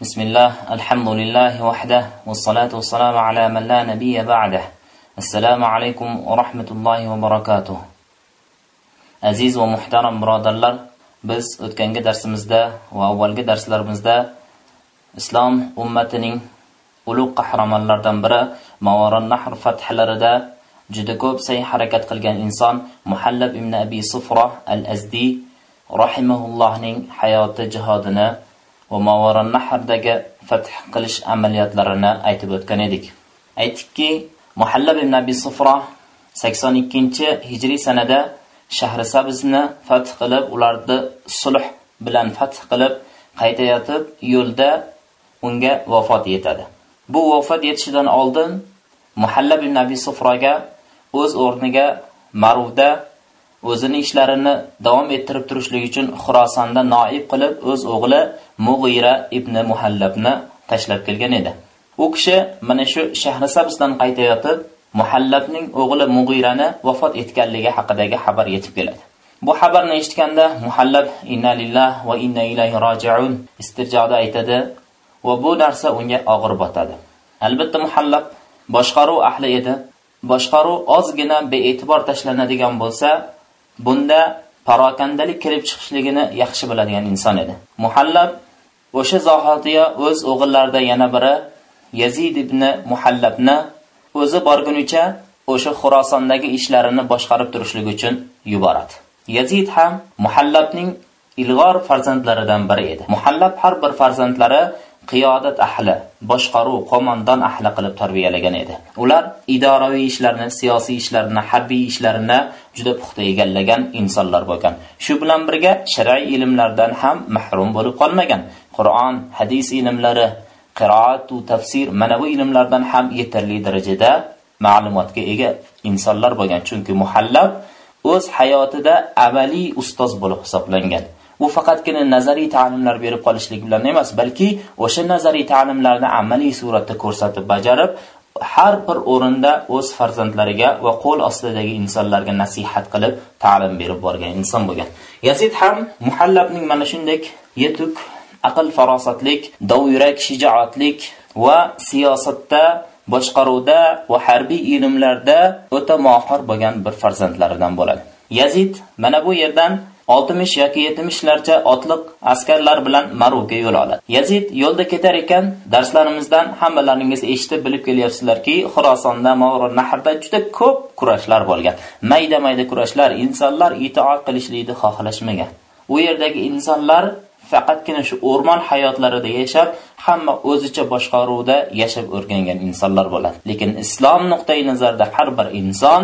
بسم الله الحمد لله وحده والصلاة والسلام على من لا نبي بعده السلام عليكم ورحمة الله وبركاته أزيز ومحترم برادرلر بس اتكنج قدر مزدا وأول قدر لر مزدا إسلام أمتنين ألوق حرم الله دنبرا ما وراء النحر فتح لردا جدكوب سي حركة قلقان إنسان محلب ابن أبي صفرة الأزدي رحمه الله نين حياة جهادنا va Mavaron Nahrdagi fath qilish amaliyotlarini aytib o'tgan edik. Aytdikki, Muhallab ibn Abi Sufra 82-hijriy sanada shahri Sabizni fath qilib, ularni sulh bilan fath qilib, qaytayotib yo'lda unga vafot yetadi. Bu vafot yetishidan oldin Muhallab ibn Abi Sufraga o'z o'rniga Maruvda o'zining ishlarini davom ettirib turishlik uchun Xurosonda noib qilib o'z o'g'li Mug'ira ibn Muhallabni tashlab kelgan edi. U kishi mana shu Shahrisabzdan qaytayotib, Muhallabning o'g'li Mug'irani vafot etganligi haqidagi xabar yetib keladi. Bu xabarni eshitganda Muhallab inna lillah va inna ilayhi roji'un istirjoda aytadi va bu narsa unga og'ir botadi. Albatta Muhallab boshqaruv ahli edi. Boshqaruv ozgina bee'tibor tashlanadigan bo'lsa, bunda parokandalik kirib chiqishligini yaxshi biladigan inson edi. Muhallab o'sha zahotiya o'z o'g'illarida yana biri Yazid ibn Muhallabni o'zi borgunicha o'sha Xurosondagi ishlarini boshqarib turishlik uchun yuboradi. Yazid ham Muhallabning ilg'or farzandlaridan biri edi. Muhallab har bir farzandlari qiyodat ahli, boshqaruv, qo'mondon ahli qilib tarbiyalagan edi. Ular idoraviy ishlarni, siyosiy ishlarni, harbiy ishlarni juda puxta egallagan insonlar bo'lgan. Shu bilan birga shar'iy ilmlardan ham mahrum bo'lib qolmagan. Qur'on, hadis ilmlari, qiroat va tafsir mana bu ilmlardan ham yetarli darajada ma'lumotga ega insonlar bo'lgan. Chunki muhallab o'z hayotida amaliy ustoz bo'lib hisoblangan. U faqatgina nazariy ta'limlar berib qolishlik bilan emas, balki o'sha nazariy ta'limlarni amaliy suratda ko'rsatib bajarib, har bir o'rinda o'z farzandlariga va qo'l ostidagi insonlarga nasihat qilib ta'lim berib borgan inson bo'lgan. Yazid ham Muhallabning mana shunday yetuk, aql farosatlik, dovyurak shijoatlik va siyosatda boshqaruvda va harbiy ilmlarda o'ta mohir bo'lgan bir farzandlaridan bo'ladi. Yazid mana bu yerdan 60 yoki 70larcha otliq askarlar bilan Maruvga yo'l oladi. Yazid yo'lda ketar ekan, darslarimizdan hammalaringiz eshitib bilib kelyapsizlarki, Xorasonda, Mavron Nahrda juda ko'p kurashlar bo'lgan. Mayda-mayda kurashlar, insonlar itoat qilishlikni xohlashmagan. U yerdagi insonlar faqatgina shu o'rmon hayotlarida yashab, hamma o'zicha boshqaruvda yashab o'rgangan insonlar bo'ladi. Lekin islom nuqtai nazarida har bir inson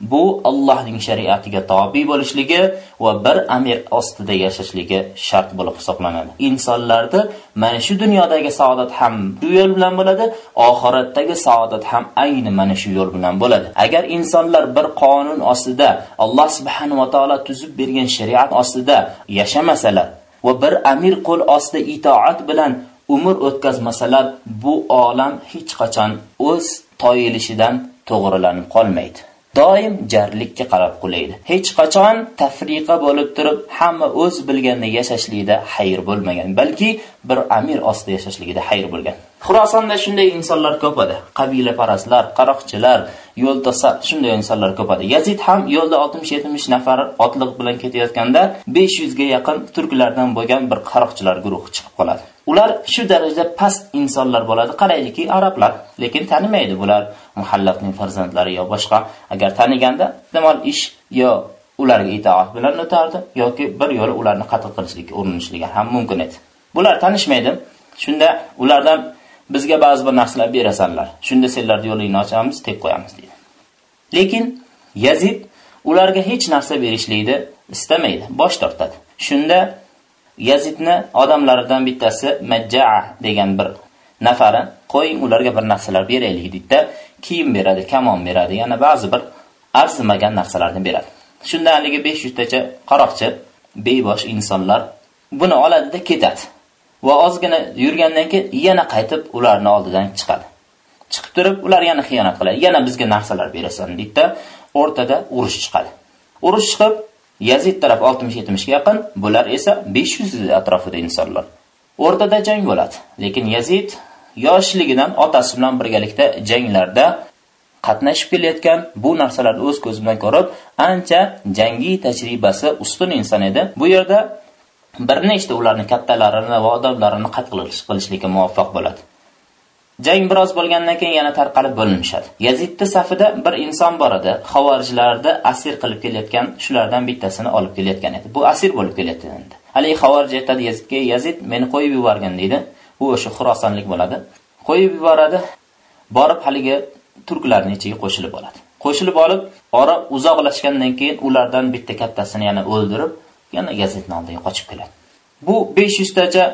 bu Allohning shariatiga tobi bo'lishligi va bir amir ostida yashashligi shart bo'lib hisoblanadi. Insonlarda mana shu dunyodagi saodat ham shu yo'l bilan bo'ladi, oxiratdagi saodat ham ayni mana shu yo'l bilan bo'ladi. Agar insonlar bir qonun ostida, Alloh subhanahu va taolo tuzib bergan shariat ostida yashamasalar va bir amir qo'l ostida itoat bilan umr o'tkazmasalar, bu olam hech qachon o'z toyilishidan to'g'rilanib qolmaydi. Doim jarlikka qarab qulaydi. Hech qachon tafriqa bo'lib turib, hamma o'z bilganini yashashlikda xayr bo'lmagan, balki bir amir ostida yashashligida xayr bo'lgan. Xurosonda shunday insonlar ko'p edi. Qabila parastlar, qaroqchilar, yo'lda shunday insonlar ko'p edi. Yazid ham yo'lda 60-70 nafar otliq bilan ketayotganda 500 ga yaqin turklardan bo'lgan bir qaroqchilar guruhi chiqib qoladi. Ular shu darajada past insonlar bo'ladi. Qaraydiki, arablar, lekin tanimaydi bular muhallaqning farzandlari yo boshqa. Agar taniganda, demak, ish yo ularga itoat bilan o'tardi yoki bir yo'l ularni qatl qilishlikka urinishligi ham mumkin edi. Bular tanishmaydi. Shunda ulardan bizga ba'zi bir narsalar berasanlar. Shunda senlar yo'lingni ochamiz, tek qo'yamiz deydi. Lekin Yazid ularga hech narsa berishlikni istamaydi, bosh tortadi. Shunda Yazidni odamlaridan bittasi Majja'a degan bir nafari qo'ying ularga bir narsalar beraylik deydi kiyim beradi, kamon beradi, yana ba'zi bir arzimagan narsalarni beradi. Shunda haligi 500 tacha qaroqchi, bebosh insonlar buni oladida ketadi. Va ozgina yurgandan keyin yana qaytib ularni oldidan chiqadi. Chiqib turib, ular yana xiyonat qiladi. Yana bizga narsalar berasan deydi o'rtada urush chiqadi. Urush chiqib, Yazid taraf 60-70 ga yaqin, bular esa 500 atrofida insonlar. o'rtada jang bo'ladi lekin yazid yoshligidan otasi bilan birgalikda janglarda qatnashib kelayotgan bu narsalarni o'z ko'zi bilan ko'rib ancha jangiy tajribasi ustun inson edi bu yerda bir nechta ularni kattalarini va odamlarini qatl qilishlikka muvaffaq bo'ladi. Jang biroz bo'lgandan keyin yana tarqalib bo'linishadi. Yazidni safida bir inson bor edi. Havorijlarni asir qilib kelayotgan shulardan bittasini olib kelayotgan edi. Bu asir bo'lib kelayotgan edi. Haligi havorij aytadi yazidga yazid meni qo'yib yuborgin deydi. U o'sha xurosonlik bo'ladi. Qo'yib yuboradi borib haligi turklarning ichiga qo'shilib oladi. Qo'shilib olib ora uzoqlashgandan keyin ulardan bitta kattasini yana o'ldirib yana yazidni oldiga qochib keladi. Bu 500 tacha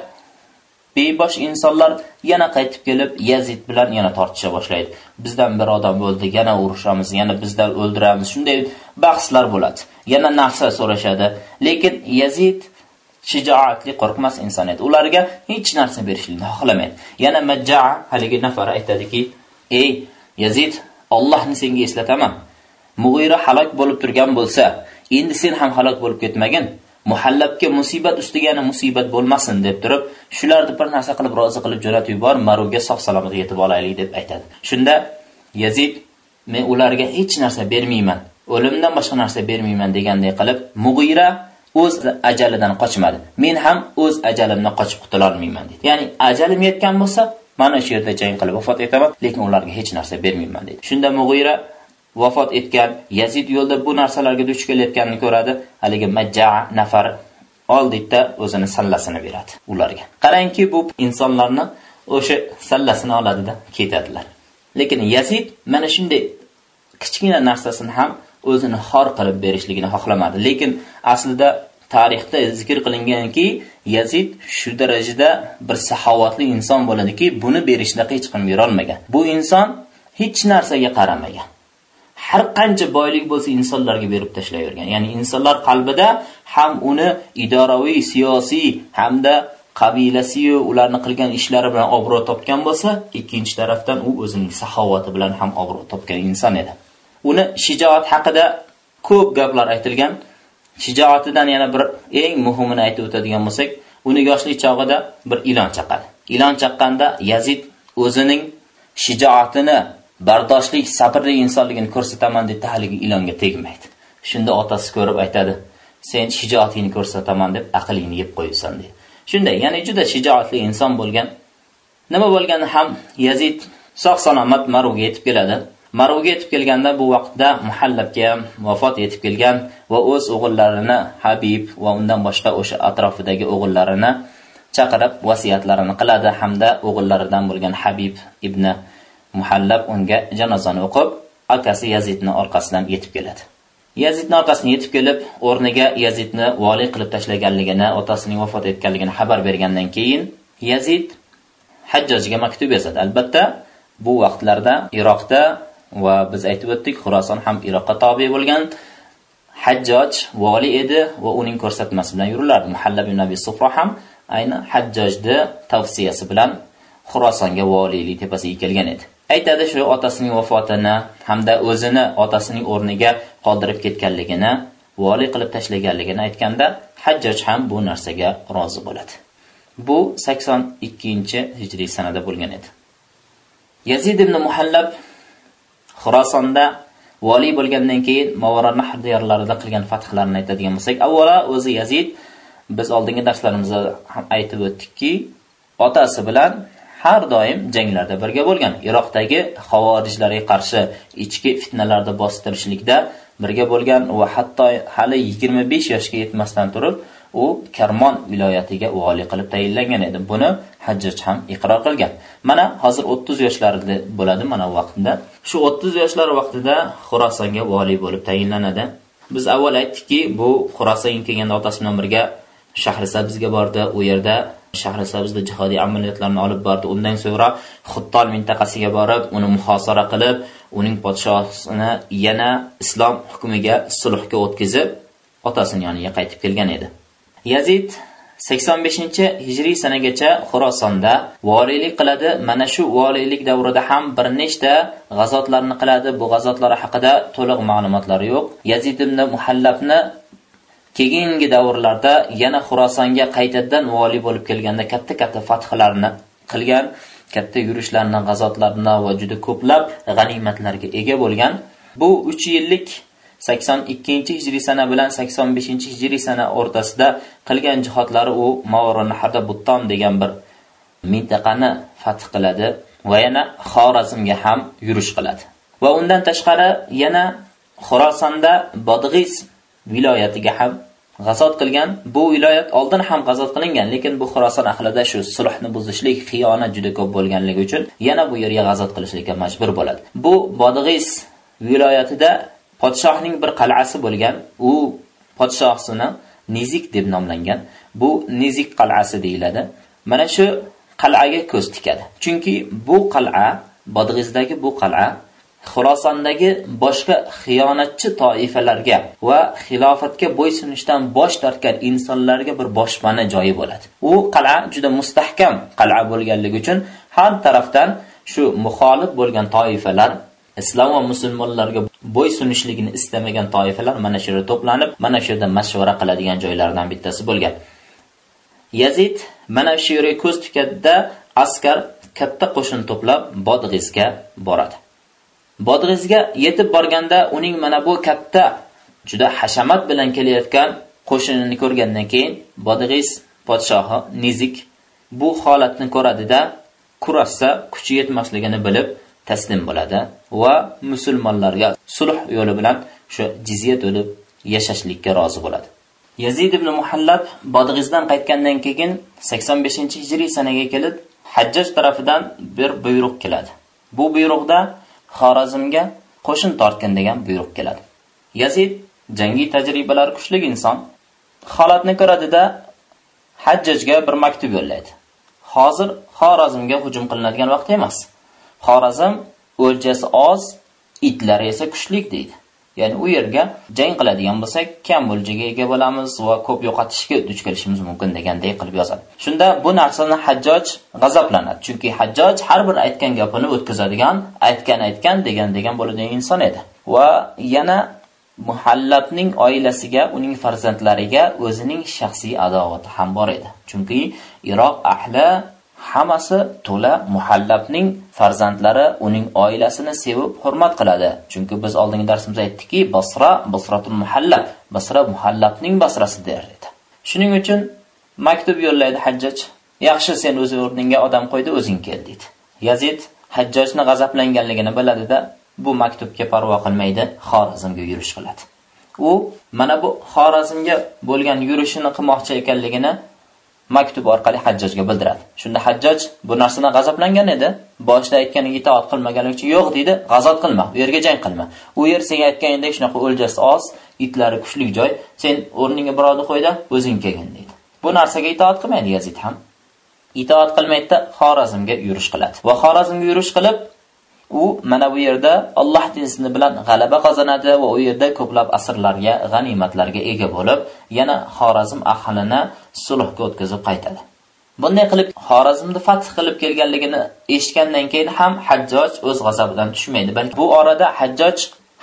bebosh insonlar yana qaytib kelib yazid bilan yana tortisha boshlaydi. Bizdan bir odam o'ldi yana urushamiz yana bizdan o'ldiramiz. Shunday bahslar bo'ladi. Yana narsa so'rashadi. Lekin yazid shijoatli qo'rqmas inson edi. Ularga hech narsa berishlikni xohlamaydi. Yana majjaa haligi nafar aytadiki ey yazid ollohni senga eslataman. Mug'ira halok bo'lib turgan bo'lsa endi sen ham halok bo'lib ketmagin. Muhallabga musibat ustiga yana musibat bo'lmasin deb turib shularni bir narsa qilib rozi qilib jo'natib yubor maruga sog' salomat yetib olaylik deb aytadi. Shunda yazid men ularga hech narsa bermayman o'limdan boshqa narsa bermayman deganday qilib mug'ira o'z ajalidan qochmadi. Men ham o'z ajalimdan qochib qutulolmayman deydi ya'ni ajalim yetgan bo'lsa mana shu yerda jang qilib vafot etaman lekin ularga hech narsa bermayman deydi shunda mug'ira vafot etgan yazid yo'lda bu narsalarga duch kelayotganini ko'radi. Haligi majjaa nafar oldikda o'zini sallasini beradi ularga. Qarangki bu insonlarni o'sha sallasini oladida ketadilar. Lekin yazid mana shunday kichkina narsasini ham o'zini xor qilib berishligini xohlamadi. Lekin aslida tarixda zikr qilinganki yazid shu darajada bir saxovatli inson bo'ladiki buni berishda hech kim berolmagan bu inson hech narsaga qaramagan. Har qancha boylik bo'lsa insonlarga berib tashlayvergan ya'ni insonlar qalbida ham uni idoraviy siyosiy hamda qabilasiyu ularni qilgan ishlari bilan obro' topgan bo'lsa ikkinchi tarafdan u o'zining saxovati bilan ham obro' topgan inson edi. Uni shijoat haqida ko'p gaplar aytilgan. Shijoatidan yana bir eng muhimini aytib o'tadigan bo'lsak uni yoshlik chog'ida bir ilon chaqadi. Ilon chaqqanda yazid o'zining shijoatini bardoshlik sabrli insonligini ko'rsataman deb haligi ilonga tegmaydi. Shunda otasi ko'rib aytadi sen shijoatingni ko'rsataman deb aqlingni yeb qo'yasan deydi shunday ya'ni juda shijoatli inson bo'lgan. Nima bo'lganini ham yazid sog' salomat maruga yetib keladi. Maruvga yetib kelganda bu vaqtda muhallabga vafot yetib kelgan va o'z o'g'illarini habib va undan boshqa o'sha atrofidagi o'g'illarini chaqirib vasiyatlarini qiladi. Hamda o'g'illaridan bo'lgan habib ibn muhallab unga janozani o'qib akasi yazidni orqasidan yetib keladi. Yazidni orqasidan yetib kelib o'rniga yazidni voliy qilib tashlaganligini otasining vafot etganligini xabar bergandan keyin yazid hajjojga maktub yozadi. Albatta bu vaqtlarda iroqda va biz aytib o'tdik xuroson ham iroqqa tobe bo'lgan hajjoj vali edi va uning ko'rsatmasi bilan yurilardi. Muhallab ibn abi sufro ham ayni hajjojni tavsiyasi bilan xurosonga voliylik tepasiga kelgan edi. Aytadi shu otasining vafotini hamda o'zini otasining o'rniga qoldirib ketganligini voliy qilib tashlaganligini aytganda hajjaj ham bu narsaga rozi bo'ladi. Bu 82 hijriy sanada bo'lgan edi. Yazid ibn muhallab xurosonda voliy bo'lgandan keyin mavara nahr diyorlarida qilgan fathlarni aytadigan bo'lsak avvalo o'zi yazid biz oldingi darslarimizda ham aytib o'tdikki otasi bilan har doim janglarda birga bo'lgan iroqdagi havorijlarga qarshi ichki fitnalarda bostirishlikda birga bo'lgan va hatto hali 25 yoshga yetmasdan turib u Karmon viloyatiga vali qilib tayinlangan edi. Buni Hajjaj ham iqror qilgan. Mana hozir 30 yoshlarida bo'ladi mana vaqtida vaqtda. Shu 30 yoshlar vaqtida xurosonga vali bo'lib tayinlanadi. Biz avval aytdikki, bu xurosonga kelganda otasi bilan birga Shahrisabzga bordi. U yerda Shahrisabzda jihodiy amaliyotlarni olib bordi. Undan so'ngra Xuttol mintaqasiga borib, uni muhosara qilib, uning podshohini yana islom hukmiga sulhga o'tkazib, otasini yoniga qaytib kelgan edi. Yazid 85-hijriy sanagacha Xorasonda valilik qiladi. Mana shu valilik davrida ham bir nechta g'azotlarni qiladi. Bu g'azotlar haqida to'liq ma'lumotlar yo'q. Yazid ibn Muhallabni keyingi davrlarda yana Xurosonga qaytadan vali bo'lib kelganda katta-katta fathlarni qilgan, katta yurishlarni, g'azotlarni va juda ko'plab g'animatlarga ega bo'lgan. Bu 3 yillik 82-hijriy sana bilan 85-hijriy sana o'rtasida qilgan jihodlari u Mavranaharda Button degan bir mintaqani fath qiladi va yana Xorazmga ham yurish qiladi. Va undan tashqari yana Xorasonda Bodg'iz viloyatiga ham g'azot qilgan. Bu viloyat oldin ham g'azot qilingan, lekin bu Xorason ahlida shu sulhni buzishlik, xiyonat juda ko'p bo'lganligi uchun yana bu yerga g'azot qilishlikka majbur bo'ladi. Bu Bodg'iz viloyatida podshohning bir qal'asi bo'lgan. U podshohsini Nizik deb nomlangan. Bu Nizik qal'asi deyiladi. Mana shu qal'aga ko'z tikadi. Chunki bu qal'a, Bodg'izdagi bu qal'a Xurosondagi boshqa xiyonatchi toifalarga va xilofatga bo'ysunishdan bosh tortgan insonlarga bir boshpana joyi bo'ladi. U qal'a juda mustahkam qal'a bo'lganligi uchun har tarafdan shu muxolif bo'lgan toifalar islom va musulmonlarga bo'ysunishligini istamagan toifalar mana shu yerda to'planib, mana shu yerda mashvara qiladigan joylardan bittasi bo'lgan. Yazid mana shu yerga ko'z tikadida askar katta qo'shin to'plab Bodg'izga boradi. Bodrizga yetib borganda uning mana bu katta juda hashamat bilan kelayotgan qo'shinini ko'rgandan keyin Bodriz podshohi Nizik bu holatni ko'radida kurashsa kuchi yetmasligini bilib taslim bo'ladi va musulmonlarga sulh yo'li bilan shu jizya to'lib yashashlikka rozi bo'ladi. Yazid ibn Muhallab Bodg'izdan qaytgandan keyin 85-hijriy sanaga kelib Hajjaj tarafidan bir buyruq keladi. Bu buyruqda Xorazmga qo'shin tortgin degan buyruq keladi. Yazid jangiy tajribalar kuchli inson holatni ko'radida Hajjajga bir maktub yo'llaydi. Hozir Xorazmga hujum qilinadigan vaqt emas. Xorazm o'ljasi oz, itlari esa kuchli deydi. Ya'ni u yerga jang qiladigan bo'lsak, kam o'ljaga ega bo'lamiz va ko'p yo'qotishga duch kelishimiz mumkin degandek qilib yozadi. Shunda bu narsani Hajjoj g'azablanadi, chunki Hajjoj har bir aytgan gapini o'tkazadigan, aytgan aytgan degan degan bo'ladigan inson edi. Va yana Muhallabning oilasiga, uning farzandlariga o'zining shaxsiy adovati ham bor edi. Chunki Iroq ahli hammasi to'la muhallabning farzandlari uning oilasini sevib hurmat qiladi. Chunki biz oldingi darsimizda aytdikki, Basra Basratul Muhallab, Basra muhallabning Basrasi der edi. Shuning uchun maktub yo'llaydi Hajjaj. Yaxshi sen o'z o'rningga odam qo'ydi, o'zing kel dedi. Yazid Hajjajni g'azablanganligini biladida, bu maktubga parvo qilmaydi, Xorazmga yurish qiladi. U mana bu Xorazmga bo'lgan yurishini qilmoqchi ekanligini maktub orqali Hajjojga bildiradi. Shunda Hajjoj bu narsadan g'azablangan edi. Boshda aytganiga itoat qilmaganligi uchun yo'q deydi, g'azot qilma, u yerga jang qilma. U yer senga aytganingdek shunaqa o'ljasi oz, itlari kuchli joy, sen o'rninga birovni qo'yda, o'zing kelgin deydi. Bu narsaga itoat qilmaydi Yazid ham. Itoat qilmaydi, Xorazmga yurish qiladi. Va Xorazmga yurish qilib, u mana bu yerda Alloh izni bilan g'alaba qozonadi va u yerda ko'plab asrlarga, g'animatlarga ega bo'lib, yana Xorazm ahlini sulhga o'tkazib qaytadi. Bunday qilib Xorazmni fath qilib kelganligini eshitgandan keyin ham Hajjoj o'z g'azabidan tushmaydi, balki bu orada Hajjoj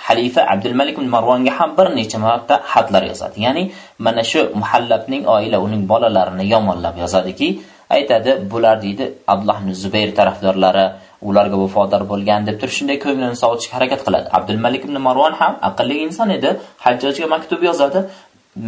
xalifa Abdulmalik ibn Marvonga ham bir necha marta xatlar yozadi. Ya'ni mana shu muhallabning oila uning bolalarini yomonlab yozadiki, aytadi, bular deydi Abdullah ibn Zubayr tarafdorlari ularga vafodor bo'lgan deb turib shunday ko'nglini sovutishga harakat qiladi. Abdulmalik ibn Marvon ham aqlli inson edi. Hajjojga maktub yozadi.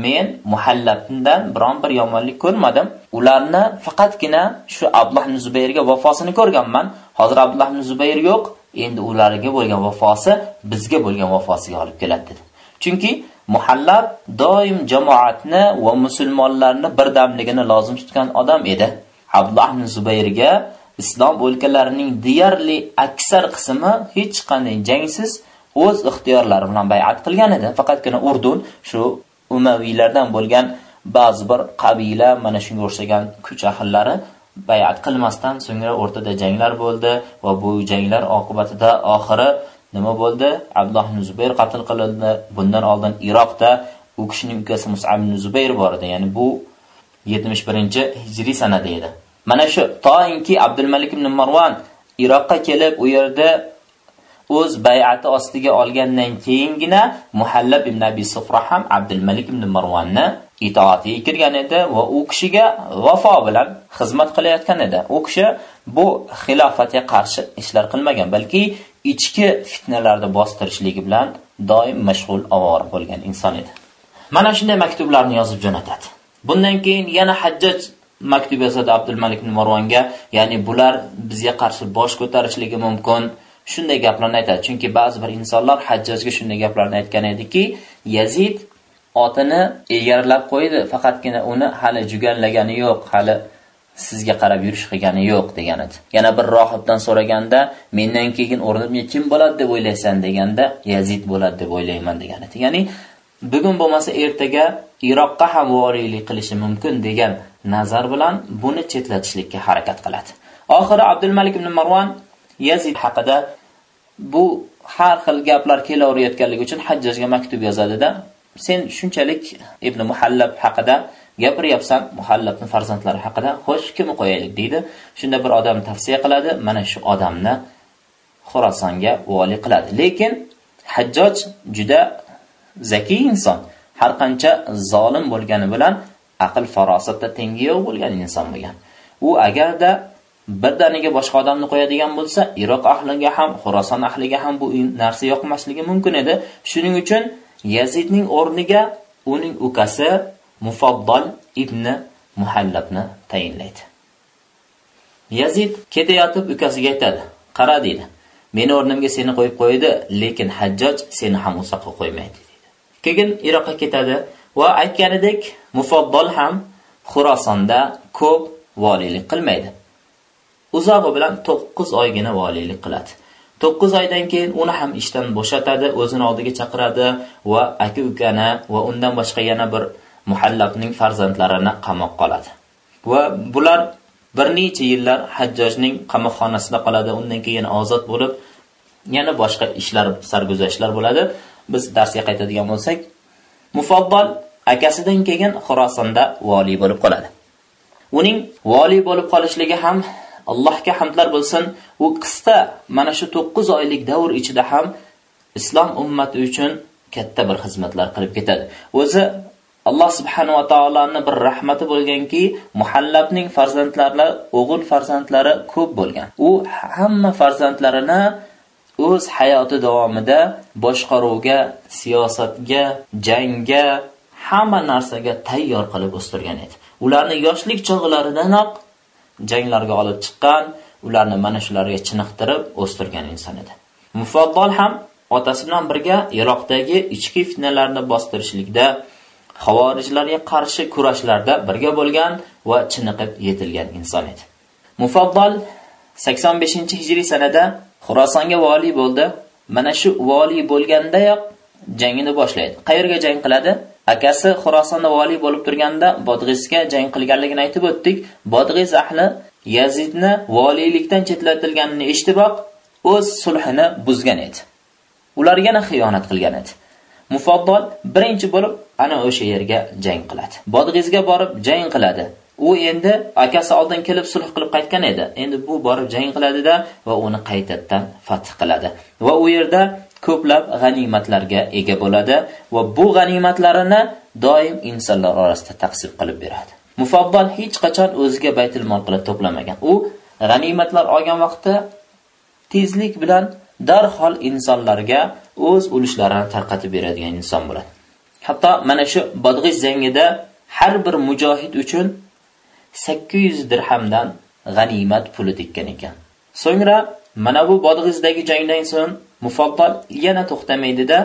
Men muhallabdan biron bir yomonlik ko'rmadim. Ularni faqatgina shu Abdullah ibn Zubayrga vafosini ko'rganman. Hozir Abdullah ibn Zubayr yo'q. Endi ularga bo'lgan vafosi bizga bo'lgan vafosiga olib keladi dedi. Chunki muhallab doim jamoatni va musulmonlarni birdamligini lozim tutgan odam edi. Abdullah ibn Zubayrga islom o'lkalarining deyarli aksar qismi hech qanday jangsiz o'z ixtiyorlari bilan bay'at qilgan edi. Faqatgina Urdun shu Umaviylardan bo'lgan ba'zi bir qabila mana shunga o'xshagan kuch ahillari bay'at qilmasdan so'ngra o'rtada janglar bo'ldi va bu janglar oqibatida oxiri nima bo'ldi? Abdulloh ibn Zubayr qatl qilindi. Bundan oldin Iroqda u kishining ukasi Mus'ab ibn Zubayr bor edi. Ya'ni bu 71-hijriy sanada edi. Mana shu toinki Abdulmalik ibn Marwan Iroqqa kelib, u yerda o'z bay'ati ostiga olgandan keyingina Muhallab ibn Abi Sufra ham Abdulmalik ibn Marvonni itoatiga kirgan edi va u kishiga vafo bilan xizmat qilayotgan edi. U kishi bu xilofatga qarshi ishlar qilmagan, balki ichki fitnalarni bostirishligi bilan doim mashg'ul ovora bo'lgan inson edi. Mana shunday maktublarni yozib jo'natadi. Bundan keyin yana Hajjaj maktub yozadi Abdul Malik ibn Marvonga, ya'ni bular bizga qarshi bosh ko'tarishligi mumkin. Shunday gaplarni aytadi. Chunki ba'zi bir insonlar Hajjajga shunday gaplarni aytgan ediki, Yazid otini egarlab qo'ydi, faqatgina uni hali juganlagani yo'q, hali sizga qarab yurish qilgani yo'q degan edi. Yana bir rohibdan so'raganda, mendan keyin o'rnimga kim bo'ladi deb o'ylaysan deganda, Yazid bo'ladi deb o'ylayman degan edi. Ya'ni bugun bo'lmasa ertaga Iroqqa ham voriylik qilishi mumkin degan nazar bilan buni chetlatishlikka harakat qiladi. Oxiri Abdul Malik ibn Marwan Yazid haqida bu har xil gaplar kelaverayotganligi uchun Hajjajga maktub yozadida, sen shunchalik Ibn Muhallab haqida gapiryapsan, Muhallabning farzandlari haqida, xo'sh, kimni qo'yaylik deydi. Shunda bir odam tavsiya qiladi, mana shu odamni Xorasonga vali qiladi. Lekin Hajjoj juda zakiy inson. Har qancha zolim bo'lgani bilan aql farosatda tengi yo'q bo'lgan inson bo'lgan. U agarda birdaniga boshqa odamni qo'yadigan bo'lsa, Iroq ahliga ham, xuroson ahliga ham bu narsa yoqmasligi mumkin edi. Shuning uchun Yazidning o'rniga uning ukasi Mufaddal ibn Muhallabni tayinlaydi. Yazid ketayotib ukasiga aytadi: "Qara" deydi. "Meni o'rnimga seni qo'yib qo'ydi, lekin Hajjoj seni ham uzoqqa qo'ymaydi" Keyin Iroqqa ketadi va aytganidek Mufaddal ham Xurosonda ko'p valilik qilmaydi. Uzog'i bilan 9 oygina valilik qiladi. 9 oydan keyin uni ham ishdan bo'shatadi, o'zini oldiga chaqiradi va aka-ukani va undan boshqa yana bir muhallabning farzandlarini qamoqqa oladi. Va bular bir necha yillar Hajjojning qamoqxonasida qoladi, undan keyin ozod bo'lib, yana boshqa ishlar, sarguzashtlar bo'ladi. Biz darsga qaytadigan bo'lsak, Mufaddal akasidan keyin Xorasonda vali bo'lib qoladi. Uning vali bo'lib qolishligi ham Allohga hamdlar bo'lsin, u qisqa mana shu 9 oylik davr ichida ham islom ummati uchun katta bir xizmatlar qilib ketadi. O'zi Alloh subhanahu va taoloning bir rahmati bo'lganki, Muhallabning farzandlari, o'g'il farzandlari ko'p bo'lgan. U hamma farzandlarini o'z hayoti davomida boshqaruvga, siyosatga, jangga, hamma narsaga tayyor qilib o'stirgan edi. Ularni yoshlik chog'laridanoq janglarga olib chiqqan, ularni mana shularga chiniqtirib o'stirgan inson edi. Mufaddal ham otasi bilan birga Iroqdagi ichki fitnalarni bostirishlikda, havorijlarga qarshi kurashlarda birga bo'lgan va chiniqib yetilgan inson edi. Mufaddal 85-hijriy sanada Xorasonga vali bo'ldi. Mana shu vali bo'lgandayoq jangini boshlaydi. Qayerga jang qiladi? Akasi Xorasonda vali bo'lib turganda Bodg'izga jang qilganligini aytib o'tdik. Bodg'iz ahli Yazidni valilikdan chetlatilganini eshitiboq o'z sulhini buzgan edi. Ular yana xiyonat qilgan edi. Mufaddal birinchi bo'lib ana o'sha yerga jang qiladi. Bodg'izga borib jang qiladi. U endi akasi oldin kelib sulh qilib qaytgan edi. Endi bu borib jang qiladida va uni qaytadan fath qiladi. Va u yerda ko'plab g'animatlarga ega bo'ladi va bu g'animatlarini doim insonlar orasida taqsim qilib beradi. Mufaddal hech qachon o'ziga baytul mol qilib to'plamagan. U g'animatlar olgan vaqtda tezlik bilan darhol insonlarga o'z ulushlarini tarqatib beradigan inson bo'ladi. Hatto mana shu Bodg'iz jangida har bir mujohid uchun 800 dirhamdan g'animat puli tekkan ekan. So'ngra mana bu Bodg'izdagi jangdan so'ng Mufaddal yana to'xtamaydida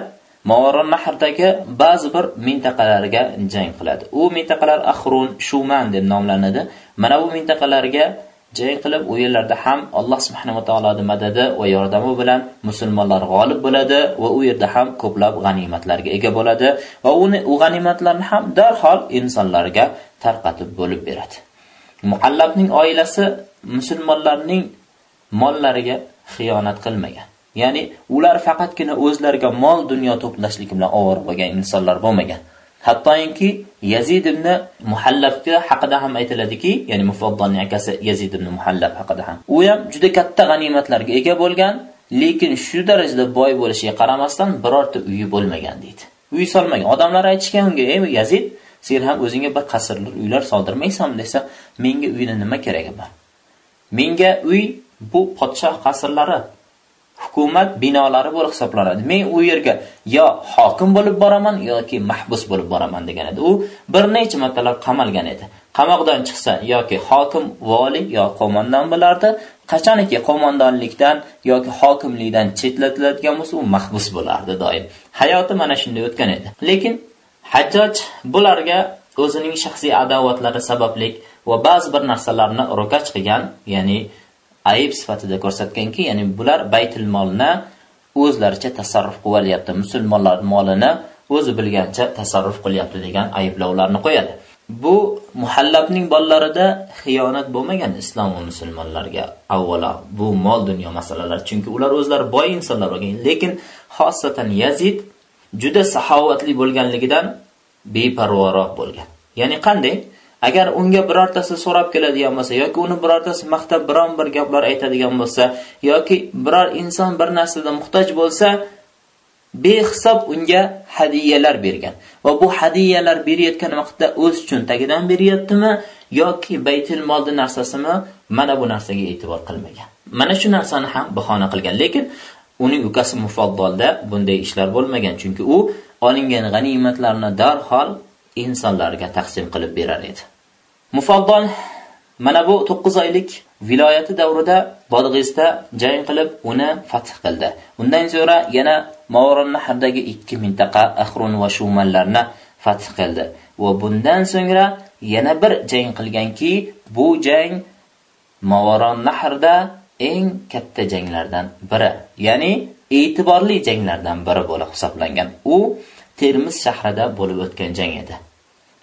Mawaron Nahrdagi ba'zi bir mintaqalarga jang qiladi. U mintaqalar Axrun, Shuman deb nomlanadi. Mana bu mintaqalarga jang qilib, u yerlarda ham Alloh subhanahu va taoloning madadi va yordami bilan musulmonlar g'olib bo'ladi va u yerda ham ko'plab g'animatlarga ega bo'ladi va uni u g'animatlarni ham darhol insonlarga tarqatib bo'lib beradi. Muallabning oilasi musulmonlarning mollariga xiyonat qilmagan. Ya'ni ular faqatgina o'zlariga mol dunyo to'plashlik bilan ovora bo'lgan insonlar bo'lmagan. Hattoyinki Yazid ibn Muhallabga haqida ham aytiladiki, ya'ni Mufaddalning akasi Yazid ibn Muhallab haqida ham. U ham juda katta g'animatlarga ega bo'lgan lekin shu darajada boy bo'lishiga qaramasdan birorta uyi bo'lmagan deydi uy solmagan odamlar aytishgan unga ey yazid sen ham o'zingga bir qasrlar uylar soldirmaysanmi desa menga uyni nima keragi bor? Menga uy bu podshoh qasrlari hukumat binolari bo'lib hisoblanadi. Men u yerga yo hokim bo'lib boraman yoki mahbus bo'lib boraman degan edi. U bir necha martalab qamalgan edi. Qamoqdan chiqsa yoki hokim vali yo qo'mondon bo'lardi qachoniki qo'mondonlikdan yoki hokimlikdan chetlatiladigan bo'lsa u mahbus bo'lardi doim. Hayoti mana shunday o'tgan edi. Lekin hajjoj bularga o'zining shaxsiy adovatlari sababli va ba'zi bir narsalarni ro'kach qilgan ya'ni ayb sifatida ko'rsatganki ya'ni bular baytul molni o'zlaricha tasarruf qilyapti musulmonlar molini o'zi bilgancha tasarruf qilyapti degan ayblovlarni qo'yadi. Bu muhallabning bolalarida xiyonat bo'lmagan islom va musulmonlarga avvalo bu mol dunyo masalalari chunki ular o'zlari boy insonlar bo'lgan lekin xosatan yazid juda saxovatli bo'lganligidan beparvoroq bo'lgan. Ya'ni qanday? Agar unga birortasi so'rab keladigan bo'lsa yoki uni birortasi maqtab biron bir gaplar aytadigan bo'lsa yoki biror inson bir narsada muhtoj bo'lsa behisob unga hadiyalar bergan. Va bu hadiyalar berayotgan vaqtda o'z cho'ntagidan beryaptimi yoki baytil molni narsasimi mana bu narsaga e'tibor qilmagan. Mana shu narsani ham bahona qilgan. Lekin uning ukasi mufaddolda bunday ishlar bo'lmagan chunki u olingan g'animatlarni darhol insonlarga taqsim qilib berar edi mufaddol mana bu 9 oylik viloyati davrida Bodg'isda jang qilib uni fath qildi. Undan so'ra yana Mavaron Nahrdagi ikki mintaqa Ahrun va Shumanlarni fath qildi. Va bundan so'ngra yana bir jang qilganki, bu jang Mavaron Nahrda eng katta janglardan biri, ya'ni e'tiborli janglardan biri bo'lib hisoblangan. U Termiz shahrida bo'lib o'tgan jang edi.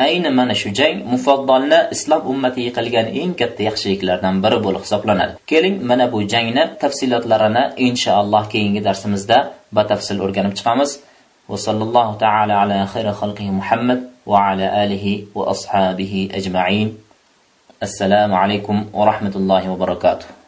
ayni mana shu jang mufaddolni islom ummatiga qilgan eng katta yaxshiliklardan biri bo'lib hisoblanadi. Keling, mana bu jangni tafsilotlarini inshaalloh keyingi darsimizda batafsil o'rganib chiqamiz. Va sallallohu ta'ala ala xayri xalqihi Muhammad va ala alihi va ashabihi ajma'in. Assalomu alaykum va